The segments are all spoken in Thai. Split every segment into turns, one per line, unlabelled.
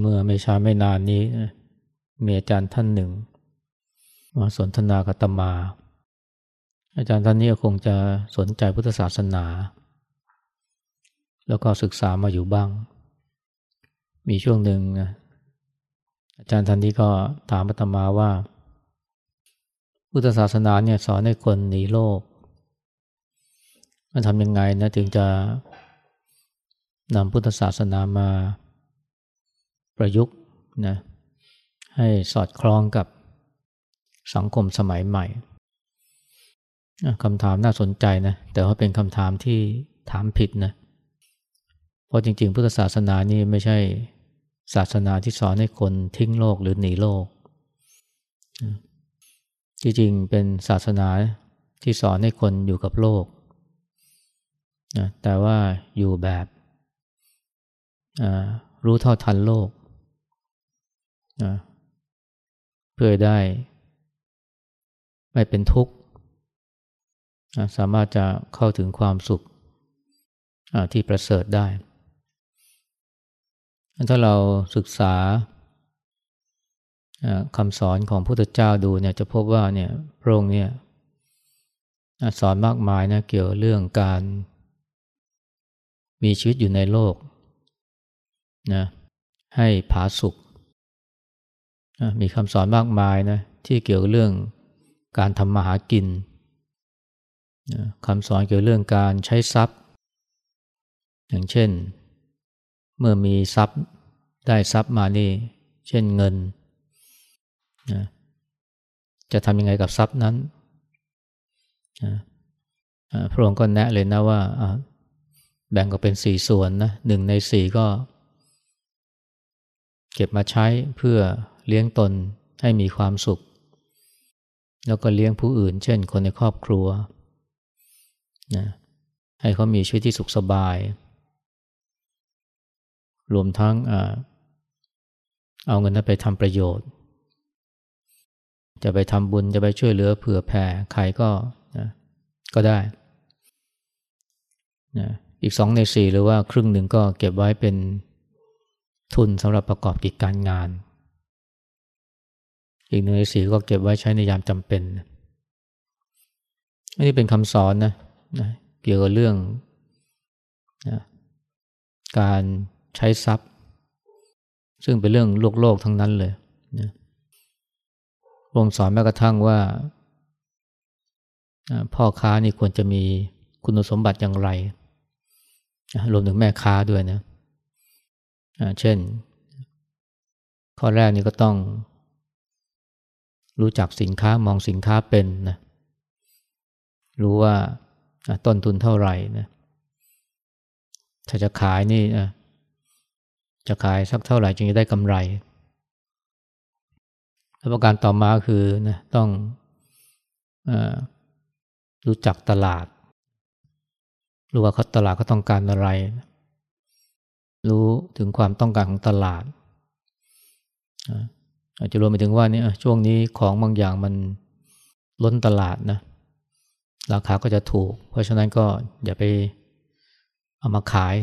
เมื่อไม่ช้าไม่นานนี้มีอาจารย์ท่านหนึ่ง มาสนทนากับตมา อาจารย์ท่านนี้คงจะสนใจพุทธศาสนา แล้วก็ศึกษามาอยู่บ้าง มีช่วงหนึ่งอาจารย์ท่านนี้ก็ถามอาตมาว่า พุทธศาสนาเนี่ยสอนให้คนหนีโลก มันทำยังไงนะถึงจะนำพุทธศาสนามา ประยุกต์นะให้สอดคล้องกับสังคมสมัยใหม่คำถามน่าสนใจนะแต่ว่าเป็นคำถามที่ถามผิดนะเพราะจริงๆพุทธศาสนานี่ไม่ใช่ศาสนาที่สอนให้คนทิ้งโลกหรือหนีโลก จริงๆเป็นศาสนาที่สอนให้คนอยู่กับโลกนะแต่ว่าอยู่แบบรู้เท่าทันโลก นะเพื่อได้ ไม่เป็นทุกข์นะสามารถจะเข้าถึงความสุขที่ประเสริฐได้ ถ้าเราศึกษาคำสอนของพระพุทธเจ้าดูเนี่ยจะพบว่าเนี่ยพระองค์เนี่ยสอนมากมายนะเกี่ยวเรื่องการ มีชีวิตอยู่ในโลกนะให้ผาสุก มีคำสอนมากมายนะที่เกี่ยวกับเรื่องการทำมาหากินคำสอนเกี่ยวกับเรื่องการใช้ทรัพย์ อย่างเช่น เมื่อมีทรัพย์ได้ทรัพย์มานี่ เช่นเงินจะทำยังไงกับทรัพย์นั้นพระองค์ก็แนะเลยนะว่าแบ่งก็เป็นสี่ส่วนนะหนึ่งในสี่ก็ เก็บมาใช้เพื่อ เลี้ยงตนให้มีความสุข แล้วก็เลี้ยงผู้อื่น เช่น คนในครอบครัวนะให้เขามีชีวิตที่สุขสบาย รวมทั้งเอาเงินนั้นไปทำประโยชน์ จะไปทำบุญจะไปช่วยเหลือเผื่อแผ่ใครก็นะก็ได้นะอีกสองในสี่หรือว่าครึ่งหนึ่งก็เก็บไว้เป็นทุนสำหรับประกอบกิจการงาน อีกหนึ่งในสี่ก็เก็บไว้ใช้ในยามจำเป็นอันนี้เป็นคำสอนนะนะเกี่ยวกับเรื่องนะการใช้ทรัพย์ ซึ่งเป็นเรื่องโลกโลกทั้งนั้นเลยนะวงสอนแม้กระทั่งว่า พ่อค้านี่ควรจะมีคุณสมบัติอย่างไร รวมถึงแม่ค้าด้วยนะ เช่น ข้อแรกนี่ก็ต้อง รู้จักสินค้ามองสินค้าเป็นนะรู้ว่าต้นทุนเท่าไหร่นะถ้าจะขายนี่จะขายสักเท่าไหร่จึงจะได้กำไรแล้วประการต่อมาคือนะต้องอรู้จักตลาด รู้ว่าเขาตลาดเขาต้องการอะไร รู้ถึงความต้องการของตลาด อาจจะรวมไปถึงว่าเนี่ยช่วงนี้ของบางอย่างมันล้นตลาดนะราคาก็จะถูก เพราะฉะนั้นก็อย่าไปเอามาขาย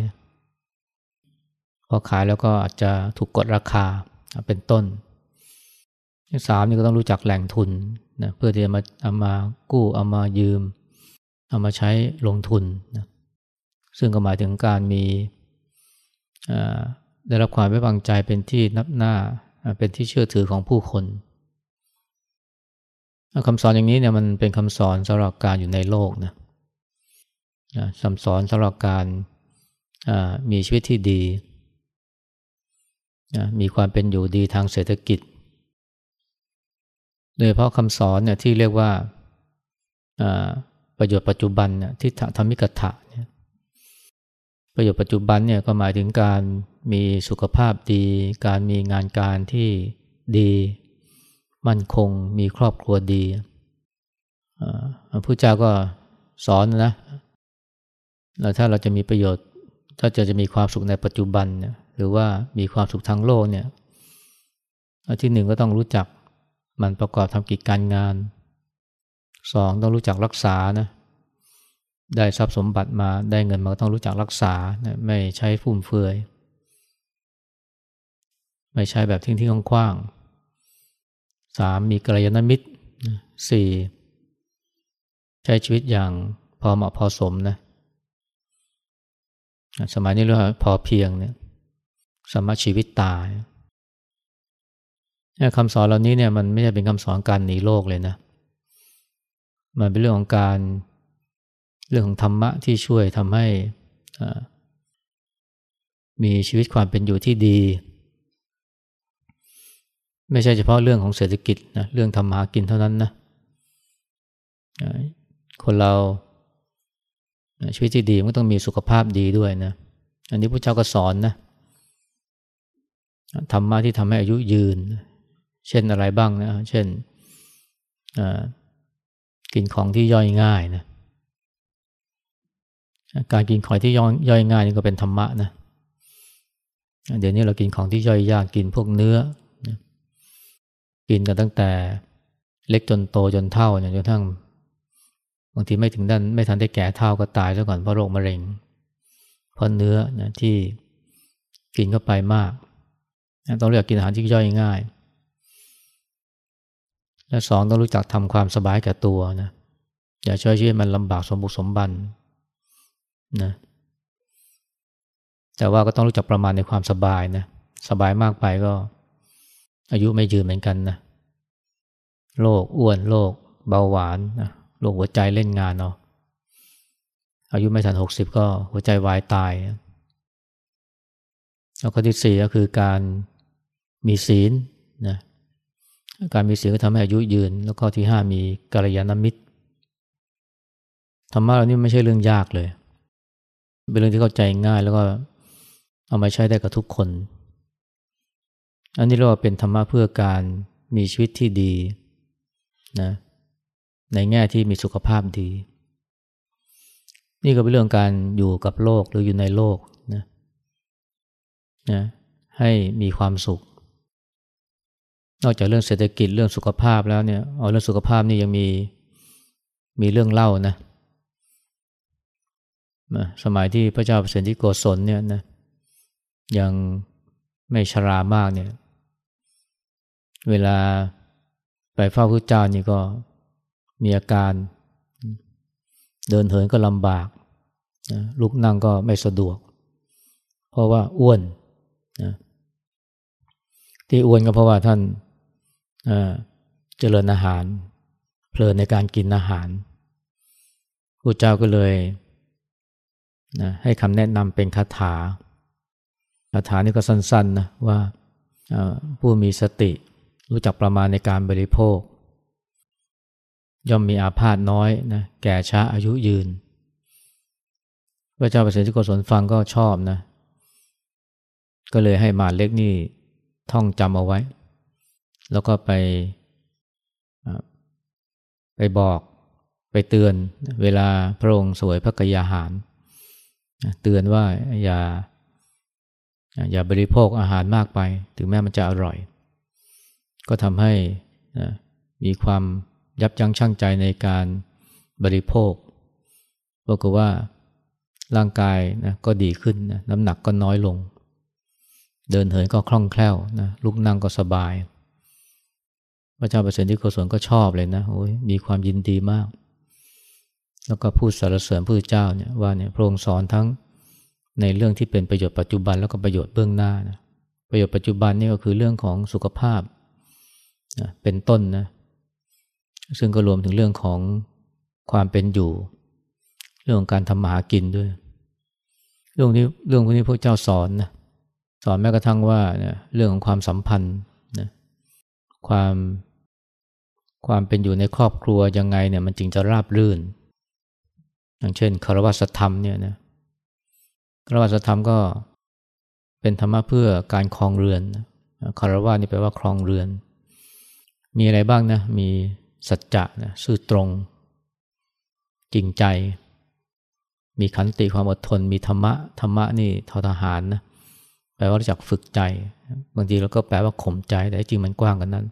พอขายแล้วก็อาจจะถูกกดราคาเป็นต้นสามนี่ก็ต้องรู้จักแหล่งทุนนะเพื่อที่จะมาเอามากู้เอามายืม เอามาใช้ลงทุนนะซึ่งก็หมายถึงการมีได้รับความไว้วางใจเป็นที่นับหน้า เป็นที่เชื่อถือของผู้คนคำสอนอย่างนี้เนี่ยมันเป็นคำสอนสำหรับการอยู่ในโลกนะคำสอนสำหรับการมีชีวิตที่ดี มีความเป็นอยู่ดีทางเศรษฐกิจ โดยเพราะคำสอนเนี่ยที่เรียกว่าประโยชน์ปัจจุบันเนี่ยที่ธรรมิกถะเนี่ย ประโยชน์ปัจจุบันเนี่ยก็หมายถึงการมีสุขภาพดี การมีงานการที่ดี มั่นคง มีครอบครัวดีพระพุทธเจ้าก็สอนนะแล้วถ้าเราจะมีประโยชน์ ถ้าจะจะมีความสุขในปัจจุบันเนี่ยหรือว่ามีความสุขทางโลกเนี่ยที่หนึ่งก็ต้องรู้จักมันประกอบทำกิจการงานสองต้องรู้จักรักษานะ ได้ทรัพย์สมบัติมาได้เงินมาต้องรู้จักรักษานะไม่ใช้ฟุ่มเฟือย ไม่ใช้แบบทิ้งทิ้งคว้างสามมีกัลยาณมิตรสี่ใช้ชีวิตอย่างพอเหมาะพอสมนะสมัยนี้เรียกว่าพอเพียงเนี่ยสมรชีวิตตายคำสอนเหล่านี้เนี่ยมันไม่ใช่เป็นคำสอนการหนีโลกเลยนะ มันเป็นเรื่องของการ เรื่องของธรรมะที่ช่วยทำให้มีชีวิตความเป็นอยู่ที่ดี ไม่ใช่เฉพาะเรื่องของเศรษฐกิจนะเรื่องทำหากินเท่านั้นนะคนเราชีวิตที่ดีมันต้องมีสุขภาพดีด้วยนะอันนี้พระเจ้าก็สอนนะธรรมะที่ทำให้อายุยืน เช่นอะไรบ้างนะ เช่นกินของที่ย่อยง่ายนะ การกินของที่ย่อยง่ายนี่ก็เป็นธรรมะนะเดี๋ยวนี้เรากินของที่ย่อยยากกินพวกเนื้อกินกันตั้งแต่เล็กจนโตจนเท่าเนี่ยจนทั้งบางทีไม่ถึงด้านไม่ทันได้แก่เท่าก็ตายซะก่อนเพราะโรคมะเร็งเพราะเนื้อนะที่กินเข้าไปมากต้องเลือกกินอาหารที่ย่อยง่าย และสองต้องรู้จักทำความสบายแก่ตัวนะอย่าช่วยชีวิตมันลำบากสมบุกสมบัน นะแต่ว่าก็ต้องรู้จักประมาณในความสบายนะสบายมากไปก็ อายุไม่ยืนเหมือนกันนะโรคอ้วนโรคเบาหวานนะโรคหัวใจเล่นงานเนาะอายุไม่ทันหกสิบก็หัวใจวายตายแล้วก็ที่สี่ก็คือการมีศีลนะการมีศีลก็ทำให้อายุยืน แล้วก็ที่ห้ามีกัลยาณมิตรธรรมะเรานี่ไม่ใช่เรื่องยากเลย เป็นเรื่องที่เข้าใจง่ายแล้วก็เอามาใช้ได้กับทุกคน อันนี้เรียกว่าเป็นธรรมะเพื่อการมีชีวิตที่ดีนะในแง่ที่มีสุขภาพดี นี่ก็เป็นเรื่องการอยู่กับโลกหรืออยู่ในโลกนะนะให้มีความสุข นอกจากเรื่องเศรษฐกิจเรื่องสุขภาพแล้วเนี่ยเอาเรื่องสุขภาพนี่ยังมีมีเรื่องเล่านะ สมัยที่พระเจ้าเปรตที่โกศลเนี่ยนะยังไม่ชรามากเนี่ย เวลาไปเฝ้าพระเจ้านี่ก็มีอาการ เดินเหินก็ลำบากลุกนั่งก็ไม่สะดวก เพราะว่าอ้วนนะที่อ้วนก็เพราะว่าท่านเจริญอาหาร เพลินในการกินอาหารพระเจ้าก็เลย นะให้คำแนะนำเป็นคาถาคาถานี่ก็สั้นๆนะว่าผู้มีสติรู้จักประมาณในการบริโภค ย่อมมีอาพาธน้อยนะแก่ช้าอายุยืน พระเจ้าประเสริฐที่โกศลฟังก็ชอบนะ ก็เลยให้มาเล็กนี่ท่องจำเอาไว้ แล้วก็ไปไปบอกไปเตือนเวลาพระองค์สวยพระกยาหาร เตือนว่าอย่า อย่าบริโภคอาหารมากไป ถึงแม้มันจะอร่อย ก็ทำให้มีความยับยั้งชั่งใจในการบริโภคบอกว่าร่างกายนะก็ดีขึ้นนะน้ำหนักก็น้อยลง เดินเหินก็คล่องแคล่วนะลุกนั่งก็สบาย พระเจ้าประเสริฐที่โกศลก็ชอบเลยนะโอ้ยมีความยินดีมาก แล้วก็พูดสรรเสริญพระเจ้าเนี่ยว่าเนี่ยพระองค์สอนทั้งในเรื่องที่เป็นประโยชน์ปัจจุบันแล้วก็ประโยชน์เบื้องหน้านะประโยชน์ปัจจุบันนี่ก็คือเรื่องของสุขภาพนะเป็นต้นนะซึ่งก็รวมถึงเรื่องของความเป็นอยู่ เรื่องของการทำมาหากินด้วย เรื่องนี้เรื่องพวกนี้พระเจ้าสอนนะสอนแม้กระทั่งว่าเนี่ยเรื่องของความสัมพันธ์นะความความเป็นอยู่ในครอบครัวยังไงเนี่ยมันจึงจะราบรื่น อย่างเช่นคารวะสธรรมเนี่ยนะคารวะสธรรมก็เป็นธรรมะเพื่อการครองเรือนคารวะนี่แปลว่าครองเรือน มีอะไรบ้างนะ มีสัจจะนะซื่อตรง จริงใจ มีขันติความอดทน มีธรรมะ ธรรมะนี่ทอทหารนะแปลว่าจากฝึกใจ บางทีเราก็แปลว่าข่มใจ แต่จริงมันกว้างกันนั้น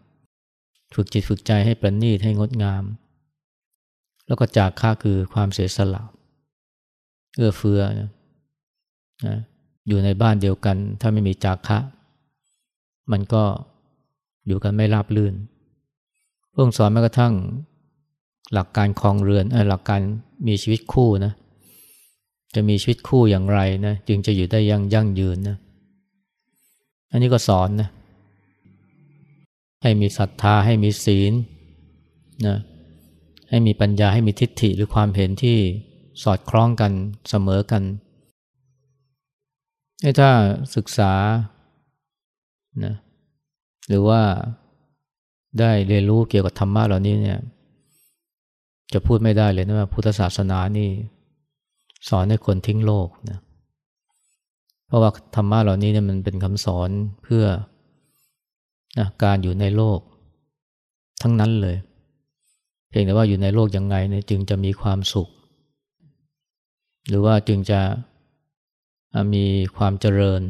ฝึกจิตฝึกใจให้ประณีตให้งดงาม แล้วก็จากค่าคือความเสียสละเอื้อเฟื้อนะอยู่ในบ้านเดียวกัน ถ้าไม่มีจากคะ มันก็อยู่กันไม่ราบลื่นพระองสอนแม้กระทั่งหลักการคลองเรือนหลักการมีชีวิตคู่นะ จะมีชีวิตคู่อย่างไรนะจึงจะอยู่ได้ยั่งยั่งยืนนะอันนี้ก็สอนนะให้มีศรัทธาให้มีศีลนะ ให้มีปัญญาให้มีทิฏฐิหรือความเห็นที่สอดคล้องกันเสมอกันถ้าศึกษานะหรือว่าได้เรียนรู้เกี่ยวกับธรรมะเหล่านี้เนี่ยจะพูดไม่ได้เลยนะว่าพุทธศาสนานี่สอนให้คนทิ้งโลกนะเพราะว่าธรรมะเหล่านี้เนี่ยมันเป็นคำสอนเพื่อนะการอยู่ในโลก ทั้งนั้นเลย เพียงแต่ว่าอยู่ในโลกยังไงเนี่ยจึงจะมีความสุข หรือว่าจึงจะมีความเจริญ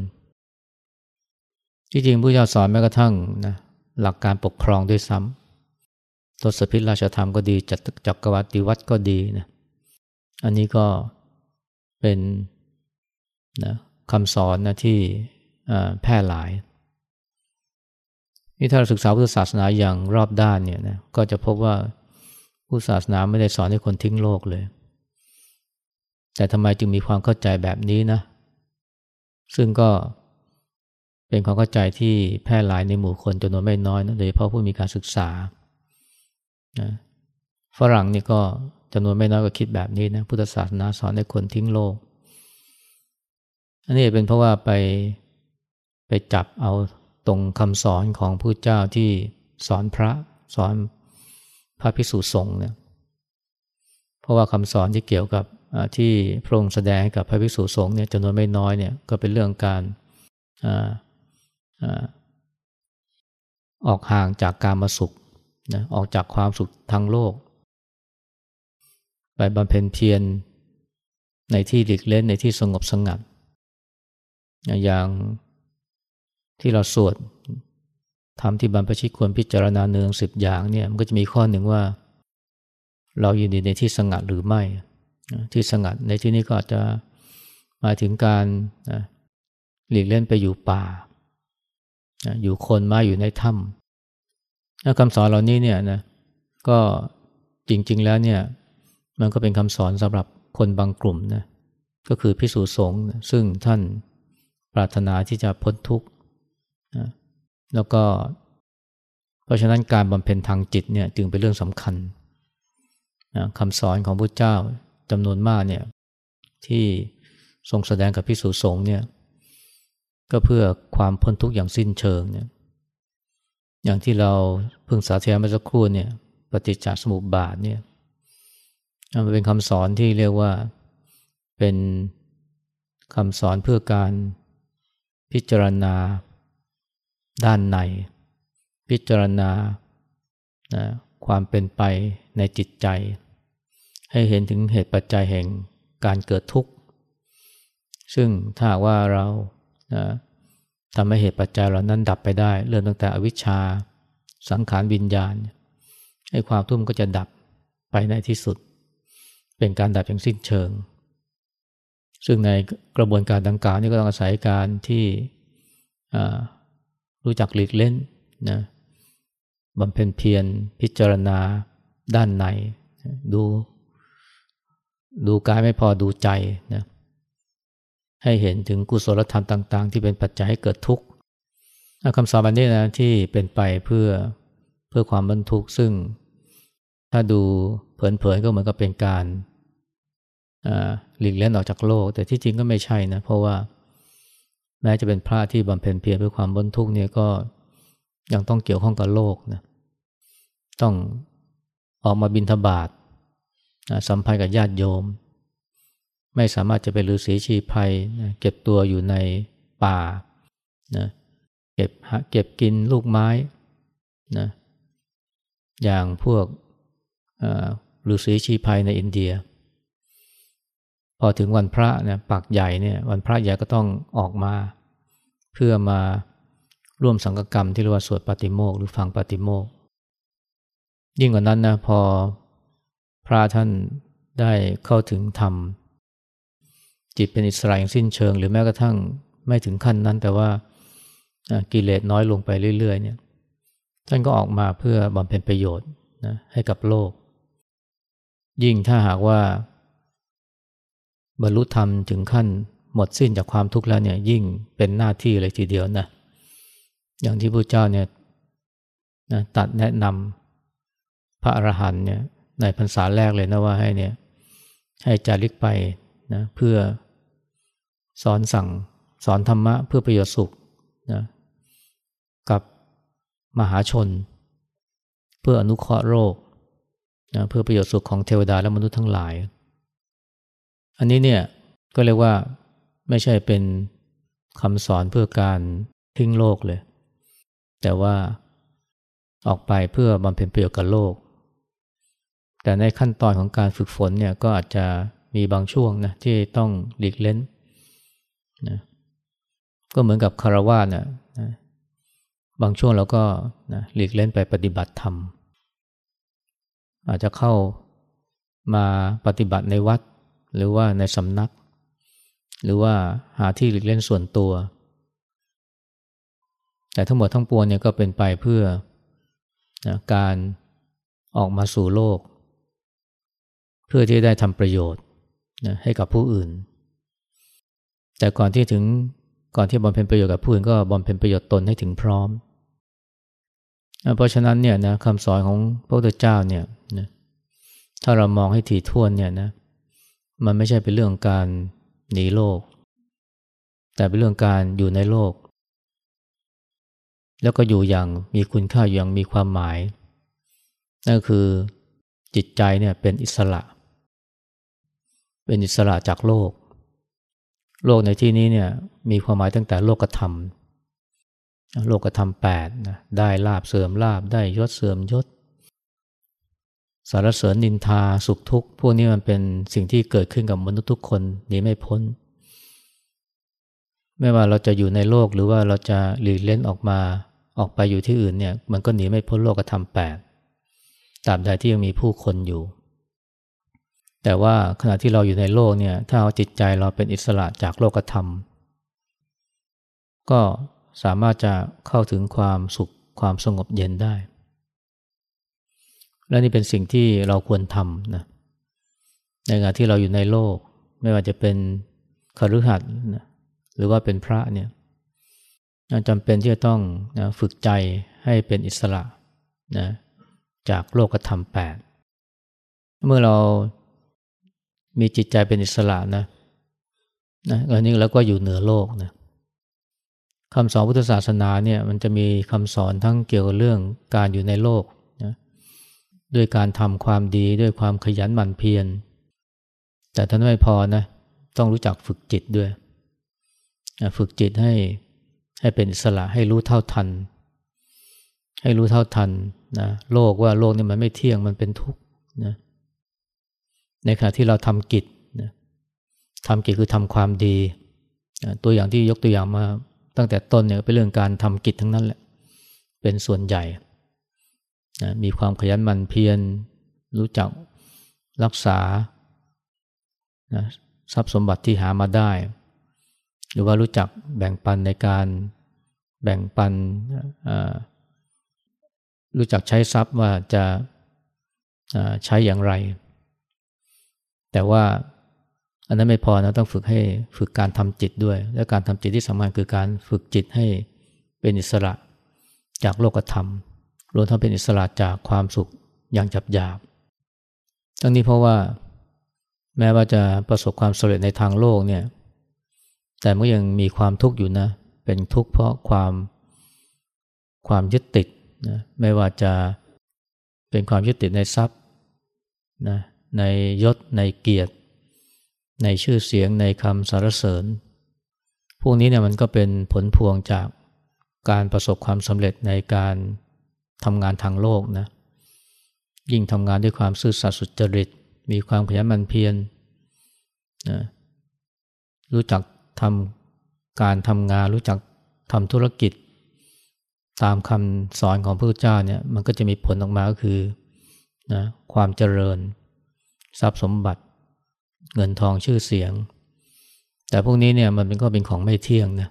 ที่จริงพระเจ้าสอนแม้กระทั่งนะหลักการปกครองด้วยซ้ำทศพิธราชธรรมก็ดีจักจักรวรรดิวัตก็ดีนะอันนี้ก็เป็นนะคำสอนนะที่แพร่หลายนี่ถ้าเราศึกษาพุทธศาสนาอย่างรอบด้านเนี่ยนะก็จะพบว่า พุทธศาสนาไม่ได้สอนให้คนทิ้งโลกเลย แต่ทำไมจึงมีความเข้าใจแบบนี้นะ ซึ่งก็เป็นความเข้าใจที่แพร่หลายในหมู่คนจำนวนไม่น้อยนะโดยเฉพาะผู้มีการศึกษานะฝรั่งนี่ก็จำนวนไม่น้อยก็คิดแบบนี้นะพุทธศาสนาสอนให้คนทิ้งโลก อันนี้เป็นเพราะว่าไปไปจับเอาตรงคำสอนของผู้เจ้าที่สอนพระสอน พระภิกษุสงฆ์เนี่ยเพราะว่าคำสอนที่เกี่ยวกับที่พระองค์แสดงให้กับพระภิกษุสงฆ์เนี่ยจำนวนไม่น้อยเนี่ยก็เป็นเรื่องการออกห่างจากการมาสุขนะออกจากความสุขทางโลก ไปบำเพ็ญเพียรในที่หลีกเล่นในที่สงบสงัด อย่างที่เราสวด ทำที่บรรพชิตควรพิจารณาเนืองสิบอย่างเนี่ยมันก็จะมีข้อหนึ่งว่า เราอยู่ในที่สงัดหรือไม่ที่สงัดในที่นี้ก็อาจจะมาถึงการหลีกเล่นไปอยู่ป่า อยู่คนมาอยู่ในถ้ำคำสอนเหล่านี้เนี่ยนะก็จริง ๆ แล้วเนี่ยมันก็เป็นคำสอนสำหรับคนบางกลุ่มนะก็คือพิสูจน์สงฆ์ซึ่งท่านปรารถนาที่จะพ้นทุกข์ แล้วก็ เพราะฉะนั้นการบำเพ็ญทางจิตเนี่ยจึงเป็นเรื่องสำคัญนะคำสอนของพระเจ้าจำนวนมากเนี่ยที่ทรงแสดงกับพิสูจสงฆ์เนี่ยก็เพื่อความพ้นทุกข์อย่างสิ้นเชิงเนี่ยอย่างที่เราเพิ่งสาธยายมาสักครู่เนี่ยปฏิจจสมุปบาทเนี่ยมันเป็นคำสอนที่เรียกว่าเป็นคำสอนเพื่อการพิจารณา ด้านใน พิจารณานะความเป็นไปในจิตใจ ให้เห็นถึงเหตุปัจจัยแห่งการเกิดทุกข์ ซึ่งถ้าว่าเรานะทำให้เหตุปัจจัยเหล่านั้นดับไปได้ เริ่มตั้งแต่อวิชชา สังขารวิญญาณ ให้ความทุ่มก็จะดับไปในที่สุด เป็นการดับอย่างสิ้นเชิง ซึ่งในกระบวนการดังกล่าวนี้ก็ต้องอาศัยการที่ รู้จักหลีกเล่นนะบำเพ็ญเพียรพิจารณาด้านในดู ดูกายไม่พอดูใจนะให้เห็นถึงกุศลธรรมต่าง ๆ ที่เป็นปัจจัยให้เกิดทุกข์คำสอนนนี้นะที่เป็นไปเพื่อเพื่อความบรรทุกซึ่ง ถ้าดูเผินๆก็เหมือนกับเป็นการหลีกเล่นออกจากโลก แต่ที่จริงก็ไม่ใช่นะ เพราะว่า แม้จะเป็นพระที่บำเพ็ญเพียรเพื่อความบนทุกข์เนี่ยก็ยังต้องเกี่ยวข้องกับโลกนะต้องออกมาบินทบาทสัมพันธ์กับญาติโยม ไม่สามารถจะเป็นฤาษีชีภัยนะเก็บตัวอยู่ในป่านะเก็บเก็บกินลูกไม้นะอย่างพวกฤาษีชีภัยในอินเดีย พอถึงวันพระเนี่ยปากใหญ่เนี่ยวันพระใหญ่ก็ต้องออกมา เพื่อมาร่วมสังกกรรมที่เรียกว่าสวดปฏิโมกหรือฟังปฏิโมกยิ่งกว่านั้นนะพอพระท่านได้เข้าถึงธรรม จิตเป็นอิสระอย่างสิ้นเชิง หรือแม้กระทั่งไม่ถึงขั้นนั้น แต่ว่ากิเลสน้อยลงไปเรื่อย ๆ เนี่ย ท่านก็ออกมาเพื่อบำเพ็ญประโยชน์นะให้กับโลก ยิ่งถ้าหากว่า บรรลุธรรมถึงขั้นหมดสิ้นจากความทุกข์แล้วเนี่ยยิ่งเป็นหน้าที่เลยทีเดียวนะอย่างที่พระเจ้าเนี่ยนะตัดแนะนำพระอรหันต์เนี่ยในพรรษาแรกเลยนะว่าให้เนี่ยให้จาริกไปนะเพื่อสอนสั่งสอนธรรมะเพื่อประโยชน์สุขนะกับมหาชน เพื่ออนุเคราะห์โรคนะเพื่อประโยชน์สุขของเทวดาและมนุษย์ทั้งหลาย อันนี้เนี่ยก็เรียกว่าไม่ใช่เป็นคำสอนเพื่อการทิ้งโลกเลย แต่ว่าออกไปเพื่อบำเพ็ญประโยชน์กับโลก แต่ในขั้นตอนของการฝึกฝนเนี่ยก็อาจจะมีบางช่วงนะที่ต้องหลีกเล้นนะก็เหมือนกับคารวะนะนะบางช่วงเราก็นะหลีกเล่นไปปฏิบัติธรรม อาจจะเข้ามาปฏิบัติในวัด หรือว่าในสำนัก หรือว่าหาที่หลีกเล่นส่วนตัว แต่ทั้งหมดทั้งปวงเนี่ยก็เป็นไปเพื่อนะการออกมาสู่โลก เพื่อที่ได้ทำประโยชน์นะให้กับผู้อื่น แต่ก่อนที่ถึงก่อนที่บำเพ็ญประโยชน์กับผู้อื่นก็บำเพ็ญประโยชน์ตนให้ถึงพร้อม เพราะฉะนั้นเนี่ยนะคำสอนของพระพุทธเจ้าเนี่ยนะถ้าเรามองให้ถี่ถ้วนเนี่ยนะ มันไม่ใช่เป็นเรื่องการหนีโลก แต่เป็นเรื่องการอยู่ในโลก แล้วก็อยู่อย่างมีคุณค่าอย่างมีความหมาย นั่นคือจิตใจเนี่ยเป็นอิสระ เป็นอิสระจากโลก โลกในที่นี้เนี่ยมีความหมายตั้งแต่โลกธรรม โลกธรรมแปดนะได้ลาบเสื่อมลาบได้ยศเสื่อมยศ สารเสริญนินทาสุขทุกข์พวกนี้มันเป็นสิ่งที่เกิดขึ้นกับมนุษย์ทุกคนหนีไม่พ้น ไม่ว่าเราจะอยู่ในโลกหรือว่าเราจะหลีกเล่นออกมาออกไปอยู่ที่อื่นเนี่ยมันก็หนีไม่พ้นโลกธรรมแปดตราบใดที่ยังมีผู้คนอยู่ แต่ว่าขณะที่เราอยู่ในโลกเนี่ยถ้าเอาจิตใจเราเป็นอิสระจากโลกธรรม ก็สามารถจะเข้าถึงความสุขความสงบเย็นได้ และนี่เป็นสิ่งที่เราควรทำนะในขณะที่เราอยู่ในโลก ไม่ว่าจะเป็นคฤหัสถ์นะหรือว่าเป็นพระเนี่ยจำเป็นที่จะต้องนะฝึกใจให้เป็นอิสระนะจากโลกธรรมแปดเมื่อเรามีจิตใจเป็นอิสระนะนะอันนี้แล้วก็อยู่เหนือโลกนะคำสอนพุทธศาสนาเนี่ยมันจะมีคำสอนทั้งเกี่ยวกับเรื่องการอยู่ในโลก ด้วยการทำความดีด้วยความขยันหมั่นเพียร แต่ท่านไม่พอนะ ต้องรู้จักฝึกจิตด้วย ฝึกจิตให้ให้เป็นอิสระให้รู้เท่าทัน ให้รู้เท่าทันนะโลกว่าโลกนี่มันไม่เที่ยงมันเป็นทุกข์นะในขณะที่เราทำกิจทำกิจคือทำความดี ตัวอย่างที่ยกตัวอย่างมาตั้งแต่ต้นเนี่ยเป็นเรื่องการทำกิจทั้งนั้นแหละ เป็นส่วนใหญ่ มีความขยันหมั่นเพียรรู้จักรักษาทรัพย์สมบัติที่หามาได้ หรือว่ารู้จักแบ่งปันในการแบ่งปันรู้จักใช้ทรัพย์ว่าจะใช้อย่างไร แต่ว่าอันนั้นไม่พอนะต้องฝึกให้ฝึกการทำจิตด้วย และการทำจิตที่สำคัญคือการฝึกจิตให้เป็นอิสระจากโลกธรรม รวมทั้งเป็นอิสระจากความสุขอย่างจับหยาบทั้งนี้เพราะว่าแม้ว่าจะประสบความสำเร็จในทางโลกเนี่ย แต่มันยังมีความทุกข์อยู่นะ เป็นทุกข์เพราะความความยึดติดนะ ไม่ว่าจะเป็นความยึดติดในทรัพย์นะ ในยศ ในเกียรติ ในชื่อเสียง ในคำสรรเสริญ พวกนี้เนี่ยมันก็เป็นผลพวงจากการประสบความสำเร็จในการ ทำงานทางโลกนะยิ่งทำงานด้วยความซื่อสัตย์สุจริต มีความขยันหมั่นเพียรนะรู้จักทำการทำงาน รู้จักทำธุรกิจ ตามคำสอนของพระเจ้าเนี่ยมันก็จะมีผลออกมาก็คือนะความเจริญ ทรัพย์สมบัติ เงินทองชื่อเสียง แต่พวกนี้เนี่ยมันเป็นก็เป็นของไม่เที่ยงนะ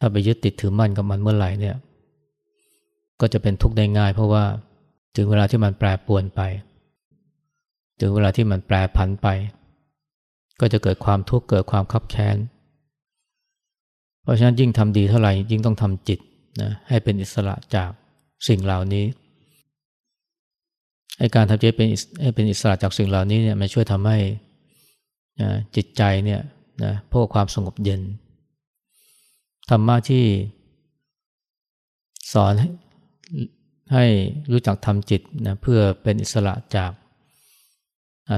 ถ้าไปยึดติดถือมั่นกับมันเมื่อไหร่เนี่ย ก็จะเป็นทุกข์ได้ง่าย เพราะว่าถึงเวลาที่มันแปรปวนไป ถึงเวลาที่มันแปรผันไป ก็จะเกิดความทุกข์เกิดความคับแค้น เพราะฉะนั้นยิ่งทำดีเท่าไหร่ยิ่งต้องทำจิตนะให้เป็นอิสระจากสิ่งเหล่านี้ไอการทำใจเป็นให้เป็นอิสระจากสิ่งเหล่านี้เนี่ยมันช่วยทำให้นะจิตใจเนี่ยนะพวกความสงบเย็นธรรมะที่สอน ให้รู้จักทำจิตนะเพื่อเป็นอิสระจาก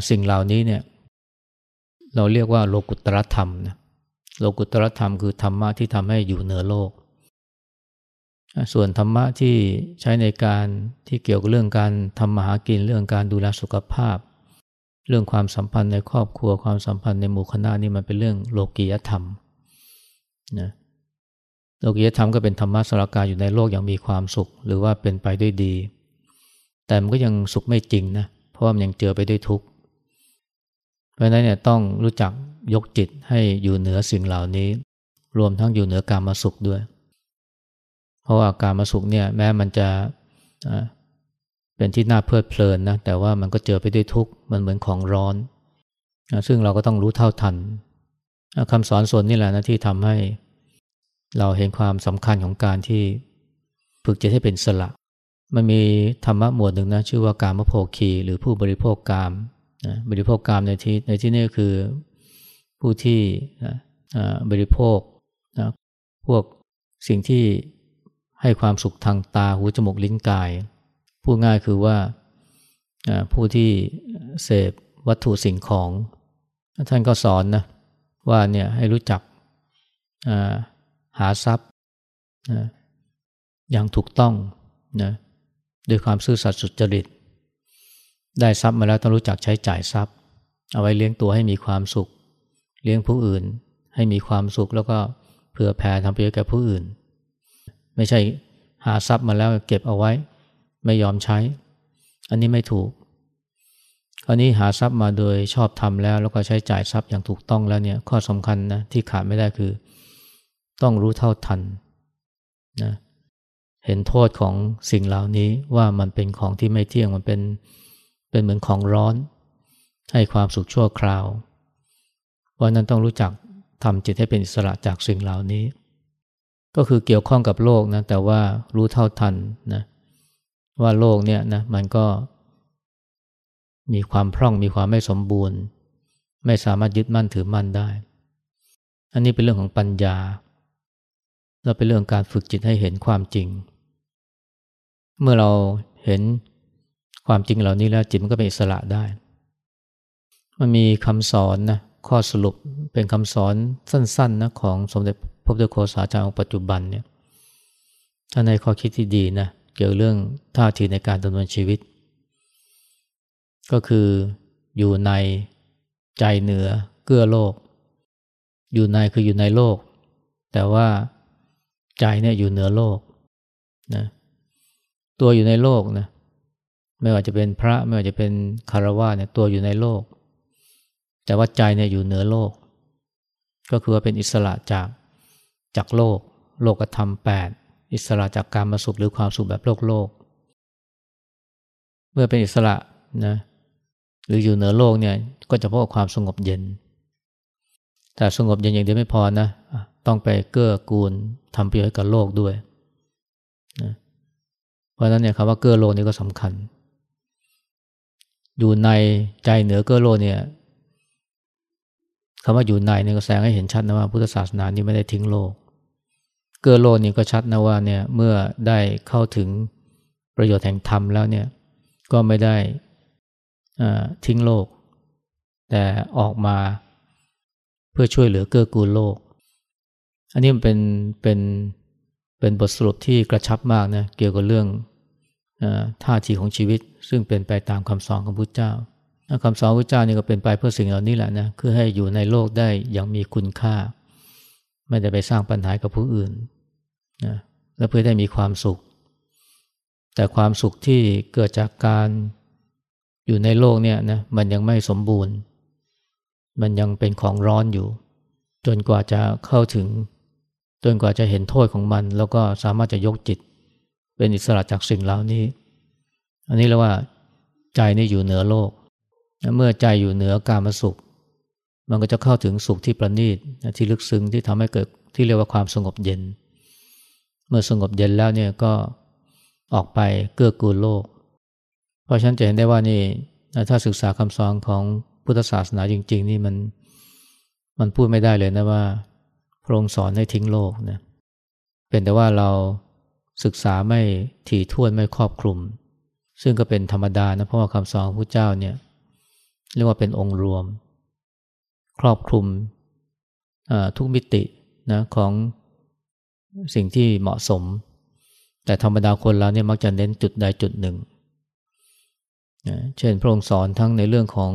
สิ่งเหล่านี้เนี่ยเราเรียกว่าโลกุตรธรรมนะโลกุตรธรรมคือธรรมะที่ทำให้อยู่เหนือโลก ส่วนธรรมะที่ใช้ในการที่เกี่ยวกับเรื่องการทำมาหากินเรื่องการดูแลสุขภาพ เรื่องความสัมพันธ์ในครอบครัวความสัมพันธ์ในหมู่คณะนี่มันเป็นเรื่องโลกียธรรมนะ โลกียธรรมก็เป็นธรรมะสารกาอยู่ในโลกอย่างมีความสุข หรือว่าเป็นไปด้วยดี แต่มันก็ยังสุขไม่จริงนะเพราะว่ามันยังเจอไปด้วยทุกข์เพราะนั้นเนี่ยต้องรู้จักยกจิตให้อยู่เหนือสิ่งเหล่านี้ รวมทั้งอยู่เหนือการมาสุขด้วย เพราะว่าการมาสุขเนี่ยแม้มันจะเป็นที่น่าเพลิดเพลินนะแต่ว่ามันก็เจอไปด้วยทุกข์มันเหมือนของร้อน ซึ่งเราก็ต้องรู้เท่าทันคำสอนส่วนนี้แหละนะที่ทำให้ เราเห็นความสำคัญของการที่ฝึกจิตให้เป็นสละ มันมีธรรมะหมวดหนึ่งนะชื่อว่าการมโภคีหรือผู้บริโภคกามนะบริโภคกามในที่ในที่นี้คือผู้ที่นะบริโภคนะพวกสิ่งที่ให้ความสุขทางตาหูจมูกลิ้นกาย พูดง่ายคือว่าผู้ที่เสพวัตถุสิ่งของ ท่านก็สอนนะว่าเนี่ยให้รู้จัก หาทรัพย์นะอย่างถูกต้องนะด้วยความซื่อสัตย์สุจริต ได้ทรัพย์มาแล้วต้องรู้จักใช้จ่ายทรัพย์ เอาไว้เลี้ยงตัวให้มีความสุข เลี้ยงผู้อื่นให้มีความสุขแล้วก็เผื่อแผ่ทำประโยชน์แก่ผู้อื่น ไม่ใช่หาทรัพย์มาแล้วเก็บเอาไว้ ไม่ยอมใช้ อันนี้ไม่ถูกอันนี้หาทรัพย์มาโดยชอบทำแล้ว แล้วก็ใช้จ่ายทรัพย์อย่างถูกต้องแล้วเนี่ยข้อสำคัญนะที่ขาดไม่ได้คือ ต้องรู้เท่าทันนะเห็นโทษของสิ่งเหล่านี้ว่ามันเป็นของที่ไม่เที่ยงมันเป็นเป็นเหมือนของร้อน ให้ความสุขชั่วคราวเพราะนั้นต้องรู้จักทำจิตให้เป็นอิสระจากสิ่งเหล่านี้ ก็คือเกี่ยวข้องกับโลกนะแต่ว่ารู้เท่าทันนะว่าโลกเนี่ยนะมันก็ มีความพร่องมีความไม่สมบูรณ์ ไม่สามารถยึดมั่นถือมั่นได้ อันนี้เป็นเรื่องของปัญญา เราเป็นเรื่องการฝึกจิตให้เห็นความจริง เมื่อเราเห็นความจริงเหล่านี้แล้วจิตมันก็เป็นอิสระได้ มันมีคำสอนนะข้อสรุปเป็นคำสอนสั้นๆนะของสมเด็จพระพุทธโฆษาจารย์องค์ปัจจุบันเนี่ยถ้าในข้อคิดที่ดีนะเกี่ยวเรื่องท่าทีในการดำเนินชีวิต ก็คืออยู่ในใจเหนือเกื้อโลก อยู่ในคืออยู่ในโลก แต่ว่า ใจเนี่ยอยู่เหนือโลกนะตัวอยู่ในโลกนะไม่ว่าจะเป็นพระไม่ว่าจะเป็นคารวะเนี่ยตัวอยู่ในโลก แต่ว่าใจเนี่ยอยู่เหนือโลก ก็คือว่าเป็นอิสระจากจากโลก โลกธรรมแปดอิสระจากการมาสุขหรือความสุขแบบโลกโลก เมื่อเป็นอิสระนะหรืออยู่เหนือโลกเนี่ยก็จะพบความสงบเย็น แต่สงบเย็นอย่างเดียวไม่พอนะ ต้องไปเกื้อกูลทำประโยชน์กับโลกด้วยนะเพราะนั้นเนี่ยคำว่าเกื้อโลกนี่ก็สำคัญ อยู่ในใจเหนือเกื้อโลกเนี่ยคำว่าอยู่ในเนี่ยก็แสดงให้เห็นชัดนะว่าพุทธศาสนานี่ไม่ได้ทิ้งโลก เกื้อโลกนี่ก็ชัดนะว่าเนี่ยเมื่อได้เข้าถึงประโยชน์แห่งธรรมแล้วเนี่ยก็ไม่ได้ทิ้งโลก แต่ออกมาเพื่อช่วยเหลือเกื้อกูลโลก อันนี้มันเป็นเป็นเป็นบทสรุปที่กระชับมากนะเกี่ยวกับเรื่องท่าทีของชีวิต ซึ่งเป็นไปตามคำสอนของพระเจ้าคำสอนพระเจ้านี่ก็เป็นไปเพื่อสิ่งเหล่านี้แหละนะคือให้อยู่ในโลกได้อย่างมีคุณค่า ไม่ได้ไปสร้างปัญหากับผู้อื่นนะและเพื่อได้มีความสุข แต่ความสุขที่เกิดจากการอยู่ในโลกเนี่ยนะมันยังไม่สมบูรณ์ มันยังเป็นของร้อนอยู่ จนกว่าจะเข้าถึง จนกว่าจะเห็นโทษของมัน แล้วก็สามารถจะยกจิต เป็นอิสระจากสิ่งเหล่านี้ อันนี้เรียกว่า ใจนี่อยู่เหนือโลก เมื่อใจอยู่เหนือการมาสุข มันก็จะเข้าถึงสุขที่ประณีตที่ลึกซึ้งที่ทำให้เกิดที่เรียกว่าความสงบเย็น เมื่อสงบเย็นแล้วเนี่ยก็ออกไปเกื้อกูลโลก เพราะฉะนั้นจะเห็นได้ว่านี่ถ้าศึกษาคำสอนของพุทธศาสนาจริง ๆ นี่มันมันพูดไม่ได้เลยนะว่า พระองค์สอนให้ทิ้งโลกนะเป็นแต่ว่าเราศึกษาไม่ถี่ถ้วนไม่ครอบคลุม ซึ่งก็เป็นธรรมดานะเพราะว่าคำสอนของพระเจ้าเนี่ยเรียกว่าเป็นองค์รวม ครอบคลุมทุกมิตินะของสิ่งที่เหมาะสม แต่ธรรมดาคนเราเนี่ยมักจะเน้นจุดใดจุดหนึ่งนะเช่นพระองค์สอนทั้งในเรื่องของ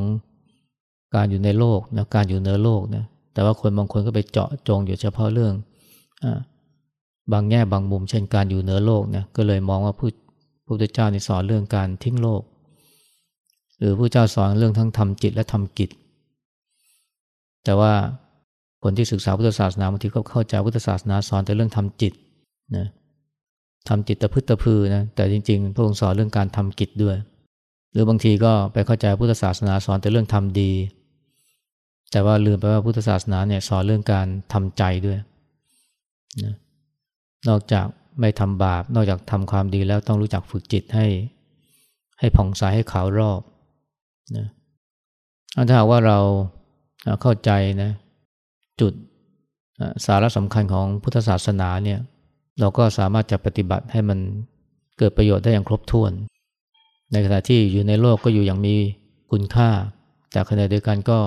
การอยู่ในโลกนะการอยู่เหนือโลกนะ แต่ว่าคนบางคนก็ไปเจาะจงอยู่เฉพาะเรื่องอบางแง่บางมุมเช่นการอยู่เหนือโลกนะก็เลยมองว่าพระพุทธเจ้าในสอนเรื่องการทิ้งโลก หรือพระเจ้าสอนเรื่องทั้งทำจิตและทำกิจ แต่ว่าคนที่ศึกษาพุทธศาสนาบางทีก็เข้าใจพุทธศาสนาสอนแต่เรื่องทำจิตนะทำจิตตะพึตะพือนะแต่จริง ๆ พระองค์สอนเรื่องการทำกิจด้วย หรือบางทีก็ไปเข้าใจพุทธศาสนาสอนแต่เรื่องทำดี แต่ว่าลืมไปว่าพุทธศาสนาเนี่ยสอนเรื่องการทำใจด้วยนะนอกจากไม่ทำบาป นอกจากทำความดีแล้วต้องรู้จักฝึกจิตให้ ให้ผ่องใสให้ขาวรอบนะถ้าหากว่าเราเข้าใจนะจุดสาระสำคัญของพุทธศาสนาเนี่ยเราก็สามารถจะปฏิบัติให้มันเกิดประโยชน์ได้อย่างครบถ้วน ในขณะที่อยู่ในโลกก็อยู่อย่างมีคุณค่า แต่ขณะเดียวกันก็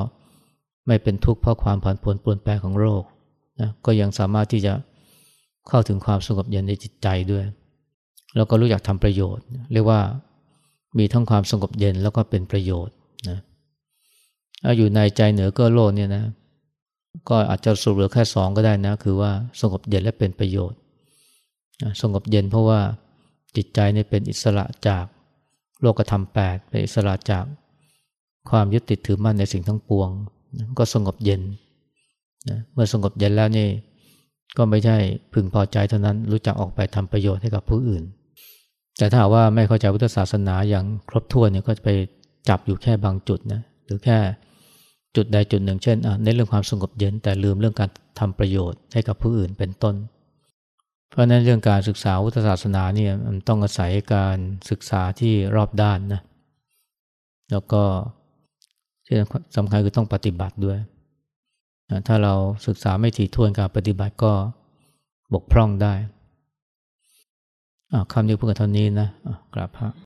ไม่เป็นทุกข์เพราะความผันผวนปรวนแปรของโลกนะก็ยังสามารถที่จะเข้าถึงความสงบเย็นในจิตใจด้วย แล้วก็รู้จักทำประโยชน์ เรียกว่ามีทั้งความสงบเย็นแล้วก็เป็นประโยชน์นะอยู่ในใจเหนือก็โลกเนี่ยนะก็อาจจะสรุปเหลือแค่สองก็ได้นะ คือว่าสงบเย็นและเป็นประโยชน์ สงบเย็นเพราะว่าจิตใจนี่เป็นอิสระจากโลกธรรมแปดเป็นอิสระจากความยึดติดถือมั่นในสิ่งทั้งปวง ก็สงบเย็นนะเมื่อสงบเย็นแล้วนี่ก็ไม่ใช่พึงพอใจเท่านั้นรู้จักออกไปทำประโยชน์ให้กับผู้อื่น แต่ถ้าว่าไม่เข้าใจพุทธศาสนาอย่างครบถ้วนเนี่ยก็จะไปจับอยู่แค่บางจุดนะหรือแค่จุดใดจุดหนึ่งเช่นในเรื่องความสงบเย็นแต่ลืมเรื่องการทำประโยชน์ให้กับผู้อื่นเป็นต้น เพราะนั้นเรื่องการศึกษาพุทธศาสนาเนี่ยมันต้องอาศัยการศึกษาที่รอบด้านนะแล้วก็ ที่สำคัญคือต้องปฏิบัติด้วย ถ้าเราศึกษาไม่ถี่ถ้วนการปฏิบัติก็บกพร่องได้คำนี้เพื่อเท่านี้นะกราบพระ